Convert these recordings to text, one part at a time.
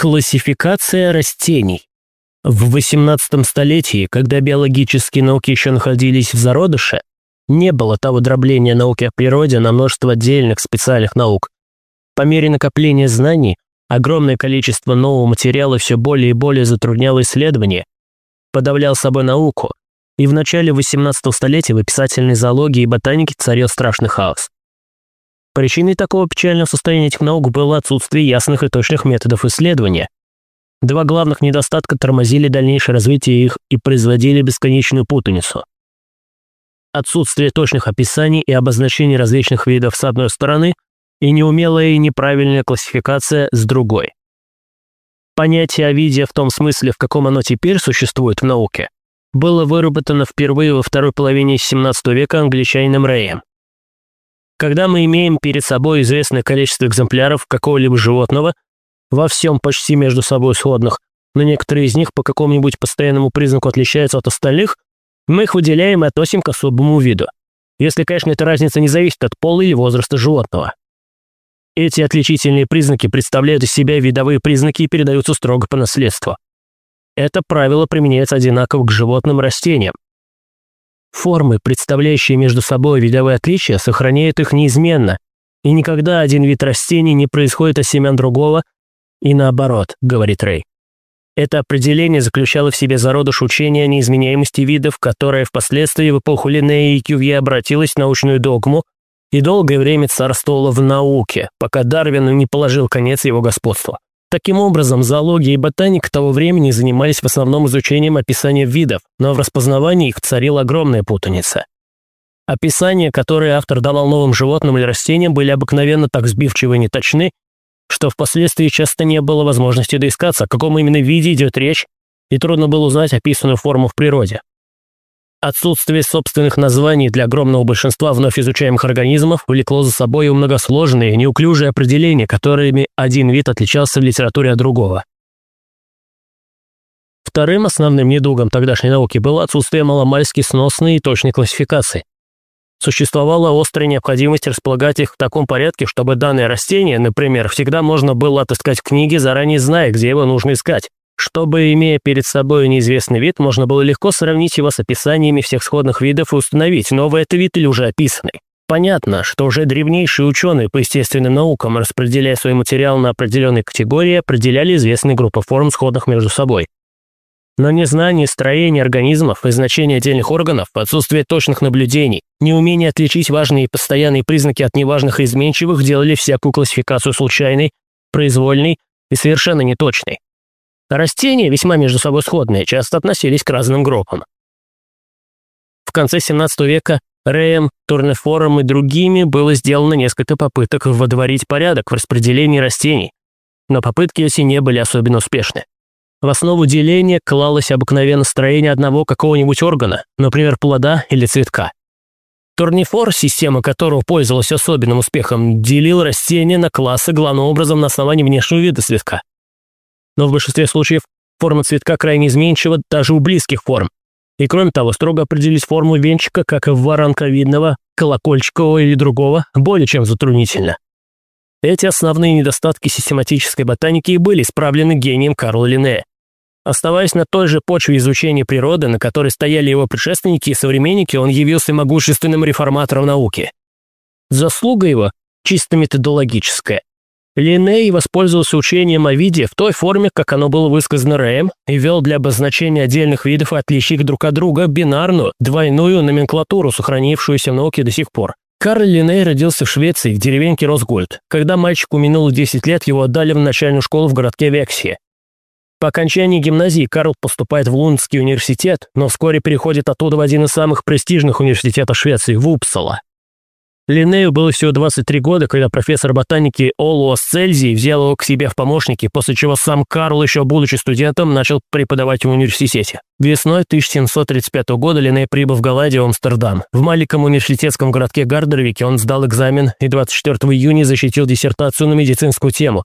Классификация растений. В XVIII столетии, когда биологические науки еще находились в зародыше, не было того дробления науки о природе на множество отдельных специальных наук. По мере накопления знаний, огромное количество нового материала все более и более затрудняло исследование, подавлял собой науку, и в начале XVIII столетия в описательной зоологии и ботанике царил страшный хаос. Причиной такого печального состояния этих наук было отсутствие ясных и точных методов исследования. Два главных недостатка тормозили дальнейшее развитие их и производили бесконечную путаницу. Отсутствие точных описаний и обозначений различных видов с одной стороны и неумелая и неправильная классификация с другой. Понятие о виде в том смысле, в каком оно теперь существует в науке, было выработано впервые во второй половине XVII века англичанином Рэем. Когда мы имеем перед собой известное количество экземпляров какого-либо животного, во всем почти между собой сходных, но некоторые из них по какому-нибудь постоянному признаку отличаются от остальных, мы их выделяем и относим к особому виду. Если, конечно, эта разница не зависит от пола или возраста животного. Эти отличительные признаки представляют из себя видовые признаки и передаются строго по наследству. Это правило применяется одинаково к животным и растениям. Формы, представляющие между собой видовые отличия, сохраняют их неизменно, и никогда один вид растений не происходит от семян другого, и наоборот, говорит Рэй. Это определение заключало в себе зародыш учения о неизменяемости видов, которое впоследствии в эпоху Линнея и Кювье обратилось в научную догму и долгое время царствовало в науке, пока Дарвин не положил конец его господству. Таким образом, зоология и ботаника того времени занимались в основном изучением описания видов, но в распознавании их царила огромная путаница. Описания, которые автор давал новым животным или растениям, были обыкновенно так сбивчивы и неточны, что впоследствии часто не было возможности доискаться, о каком именно виде идет речь, и трудно было узнать описанную форму в природе. Отсутствие собственных названий для огромного большинства вновь изучаемых организмов влекло за собой и многосложные, неуклюжие определения, которыми один вид отличался в литературе от другого. Вторым основным недугом тогдашней науки было отсутствие маломальски сносной и точной классификации. Существовала острая необходимость располагать их в таком порядке, чтобы данное растение, например, всегда можно было отыскать в книге, заранее зная, где его нужно искать чтобы, имея перед собой неизвестный вид, можно было легко сравнить его с описаниями всех сходных видов и установить, новый это вид или уже описанный. Понятно, что уже древнейшие ученые по естественным наукам, распределяя свой материал на определенные категории, определяли известные группы форм, сходных между собой. Но незнание строения организмов и значения отдельных органов, отсутствие точных наблюдений, неумение отличить важные и постоянные признаки от неважных и изменчивых делали всякую классификацию случайной, произвольной и совершенно неточной. Растения, весьма между собой сходные, часто относились к разным группам. В конце 17 века Рэем, Турнефором и другими было сделано несколько попыток водворить порядок в распределении растений, но попытки эти не были особенно успешны. В основу деления клалось обыкновенно строение одного какого-нибудь органа, например, плода или цветка. Турнифор, система которого пользовалась особенным успехом, делил растения на классы главным образом на основании внешнего вида цветка но в большинстве случаев форма цветка крайне изменчива даже у близких форм. И кроме того, строго определить форму венчика, как воронковидного, колокольчикового или другого, более чем затруднительно. Эти основные недостатки систематической ботаники и были исправлены гением Карла Линнея. Оставаясь на той же почве изучения природы, на которой стояли его предшественники и современники, он явился могущественным реформатором науки. Заслуга его чисто методологическая. Линней воспользовался учением о виде в той форме, как оно было высказано Рэем, и ввел для обозначения отдельных видов, отличий друг от друга, бинарную, двойную номенклатуру, сохранившуюся в науке до сих пор. Карл Линней родился в Швеции, в деревеньке Росгольд. Когда мальчику минуло 10 лет, его отдали в начальную школу в городке Вексия. По окончании гимназии Карл поступает в Лундский университет, но вскоре переходит оттуда в один из самых престижных университетов Швеции, в Упсала. Линнею было всего 23 года, когда профессор ботаники Олуас Цельзий взял его к себе в помощники, после чего сам Карл, еще будучи студентом, начал преподавать в университете. Весной 1735 года Линней прибыл в Голландию, в Амстердам. В маленьком университетском городке Гардервике он сдал экзамен и 24 июня защитил диссертацию на медицинскую тему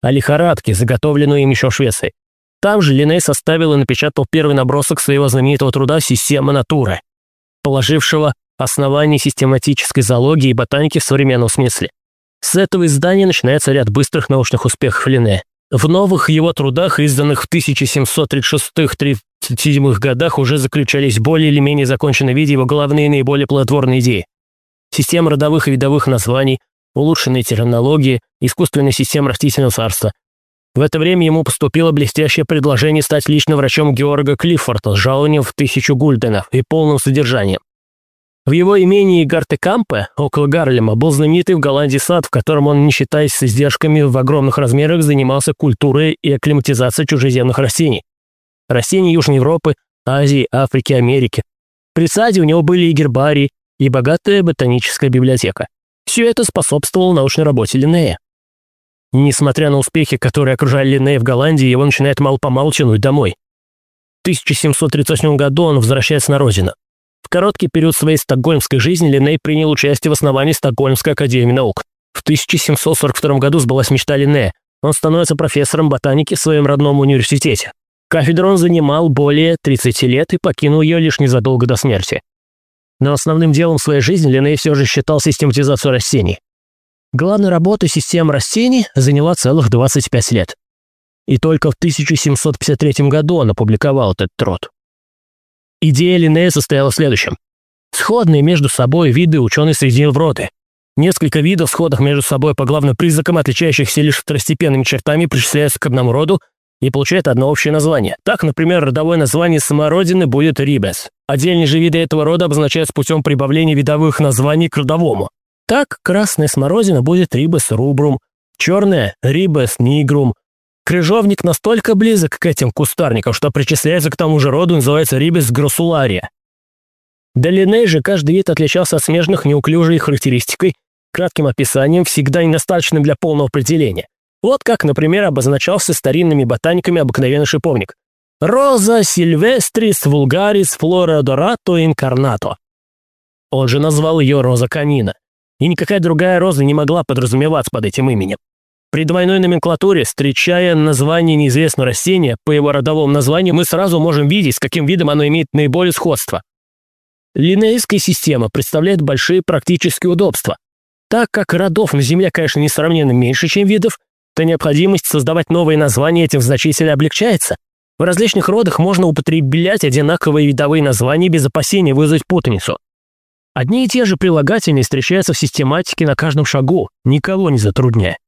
о лихорадке, заготовленную им еще в Швеции. Там же Линней составил и напечатал первый набросок своего знаменитого труда «Система натуры», положившего оснований систематической зоологии и ботаники в современном смысле. С этого издания начинается ряд быстрых научных успехов Линне. В новых его трудах, изданных в 1736-37 годах, уже заключались более или менее законченные виде его главные и наиболее плодотворные идеи. Система родовых и видовых названий, улучшенные терминологии, искусственная система растительного царства. В это время ему поступило блестящее предложение стать личным врачом Георга Клиффорта с жалованием в тысячу гульденов и полным содержанием. В его имении Гартекампе, около Гарлема, был знаменитый в Голландии сад, в котором он, не считаясь с издержками в огромных размерах, занимался культурой и акклиматизацией чужеземных растений. Растений Южной Европы, Азии, Африки, Америки. При саде у него были и гербарии, и богатая ботаническая библиотека. Все это способствовало научной работе Линнея. Несмотря на успехи, которые окружали Линнея в Голландии, его начинает мало-помалу тянуть домой. В 1738 году он возвращается на родину. В короткий период своей стокгольмской жизни Линней принял участие в основании Стокгольмской академии наук. В 1742 году сбылась мечта Линнея. Он становится профессором ботаники в своем родном университете. Кафедру он занимал более 30 лет и покинул ее лишь незадолго до смерти. Но основным делом своей жизни Линней все же считал систематизацию растений. Главной работой системы растений заняла целых 25 лет. И только в 1753 году он опубликовал этот труд. Идея Линнея состояла в следующем. Сходные между собой виды ученые соединил в роды. Несколько видов, сходных между собой по главным признакам, отличающихся лишь второстепенными чертами, причисляются к одному роду и получают одно общее название. Так, например, родовое название самородины будет рибес. Отдельные же виды этого рода обозначаются путем прибавления видовых названий к родовому. Так, красная смородина будет рибес рубрум, черная – рибес нигрум, Крыжовник настолько близок к этим кустарникам, что причисляется к тому же роду, называется рибис гроссулария. Долиней же каждый вид отличался от смежных неуклюжей характеристикой, кратким описанием, всегда недостаточным для полного определения. Вот как, например, обозначался старинными ботаниками обыкновенный шиповник. Роза сильвестрис вулгарис флора дорато инкарнато. Он же назвал ее роза канина. И никакая другая роза не могла подразумеваться под этим именем. При двойной номенклатуре, встречая название неизвестного растения по его родовому названию, мы сразу можем видеть, с каким видом оно имеет наиболее сходство. Линейская система представляет большие практические удобства. Так как родов на Земле, конечно, несравненно меньше, чем видов, то необходимость создавать новые названия этим значительно облегчается. В различных родах можно употреблять одинаковые видовые названия без опасения вызвать путаницу. Одни и те же прилагательные встречаются в систематике на каждом шагу, никого не затрудняя.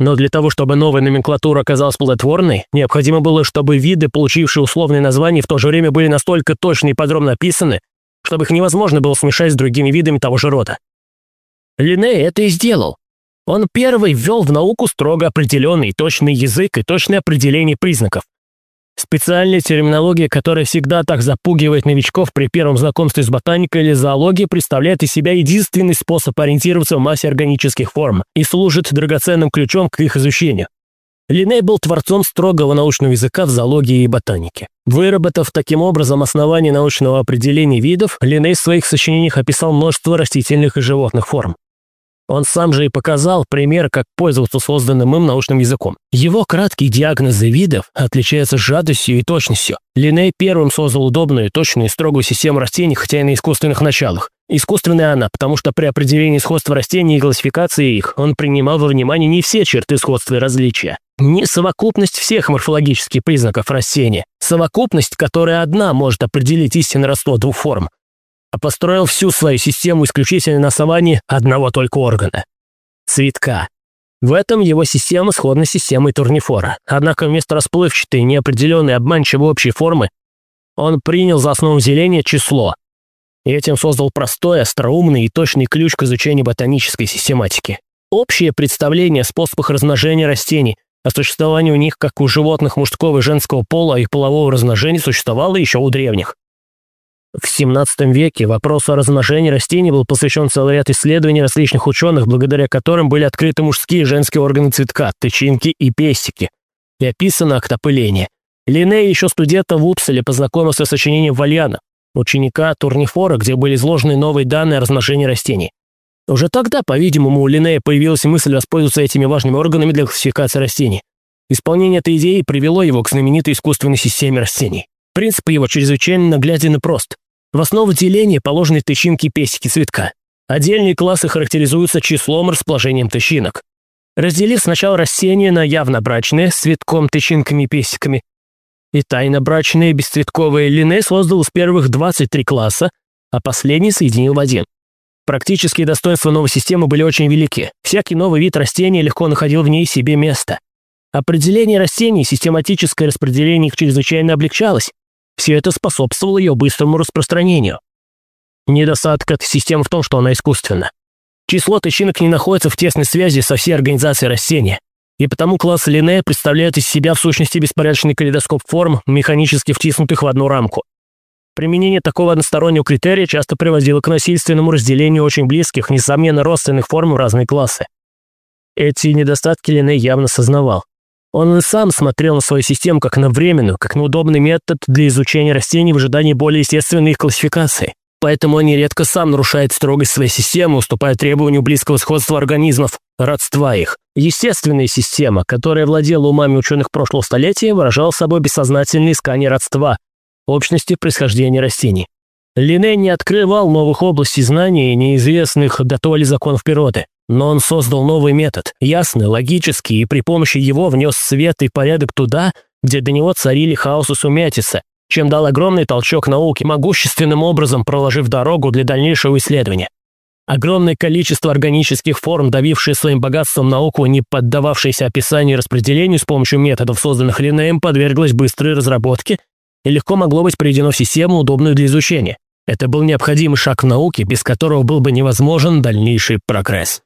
Но для того, чтобы новая номенклатура оказалась плодотворной, необходимо было, чтобы виды, получившие условные названия, в то же время были настолько точно и подробно описаны, чтобы их невозможно было смешать с другими видами того же рода. Линней это и сделал. Он первый ввел в науку строго определенный точный язык и точное определение признаков. Специальная терминология, которая всегда так запугивает новичков при первом знакомстве с ботаникой или зоологией, представляет из себя единственный способ ориентироваться в массе органических форм и служит драгоценным ключом к их изучению. Линней был творцом строгого научного языка в зоологии и ботанике. Выработав таким образом основание научного определения видов, Линней в своих сочинениях описал множество растительных и животных форм. Он сам же и показал пример, как пользоваться созданным им научным языком. Его краткие диагнозы видов отличаются жадностью и точностью. Линней первым создал удобную, точную и строгую систему растений, хотя и на искусственных началах. Искусственная она, потому что при определении сходства растений и классификации их он принимал во внимание не все черты сходства и различия, не совокупность всех морфологических признаков растения, совокупность, которая одна может определить истинное родство двух форм, а построил всю свою систему исключительно на основании одного только органа – цветка. В этом его система сходна с системой Турнифора. Однако вместо расплывчатой, неопределенной, обманчивой общей формы он принял за основу деления число и этим создал простой, остроумный и точный ключ к изучению ботанической систематики. Общее представление о способах размножения растений, о существовании у них как у животных мужского и женского пола и полового размножения существовало еще у древних. В XVII веке вопросу о размножении растений был посвящен целый ряд исследований различных ученых, благодаря которым были открыты мужские и женские органы цветка, тычинки и пестики, и описано актопыление. Линней еще студента в Упселе познакомился с сочинением Вальяна, ученика Турнифора, где были изложены новые данные о размножении растений. Уже тогда, по-видимому, у Линнея появилась мысль воспользоваться этими важными органами для классификации растений. Исполнение этой идеи привело его к знаменитой искусственной системе растений. Принцип его чрезвычайно нагляден и прост. В основу деления положены тычинки и пестики цветка. Отдельные классы характеризуются числом и расположением тычинок. разделив сначала растения на явно брачные с цветком, тычинками и песиками, и тайно брачные бесцветковые Линне создал из первых 23 класса, а последний соединил в один. Практические достоинства новой системы были очень велики. Всякий новый вид растения легко находил в ней себе место. Определение растений, систематическое распределение их чрезвычайно облегчалось. Все это способствовало ее быстрому распространению. Недостаток этой системы в том, что она искусственна. Число тычинок не находится в тесной связи со всей организацией растения, и потому класс Линнея представляет из себя в сущности беспорядочный калейдоскоп форм, механически втиснутых в одну рамку. Применение такого одностороннего критерия часто приводило к насильственному разделению очень близких, несомненно, родственных форм в разные классы. Эти недостатки Линней явно сознавал. Он и сам смотрел на свою систему как на временную, как на удобный метод для изучения растений в ожидании более естественной их классификации. Поэтому он нередко сам нарушает строгость своей системы, уступая требованию близкого сходства организмов, родства их. Естественная система, которая владела умами ученых прошлого столетия, выражала собой бессознательное искание родства, общности происхождения растений. Линней не открывал новых областей знаний, неизвестных до то ли законов природы. Но он создал новый метод, ясный, логический, и при помощи его внес свет и порядок туда, где до него царили хаос и сумятица, чем дал огромный толчок науке, могущественным образом проложив дорогу для дальнейшего исследования. Огромное количество органических форм, давившие своим богатством науку, не поддававшиеся описанию и распределению с помощью методов, созданных Линнеем, подверглось быстрой разработке и легко могло быть приведено в систему, удобную для изучения. Это был необходимый шаг в науке, без которого был бы невозможен дальнейший прогресс.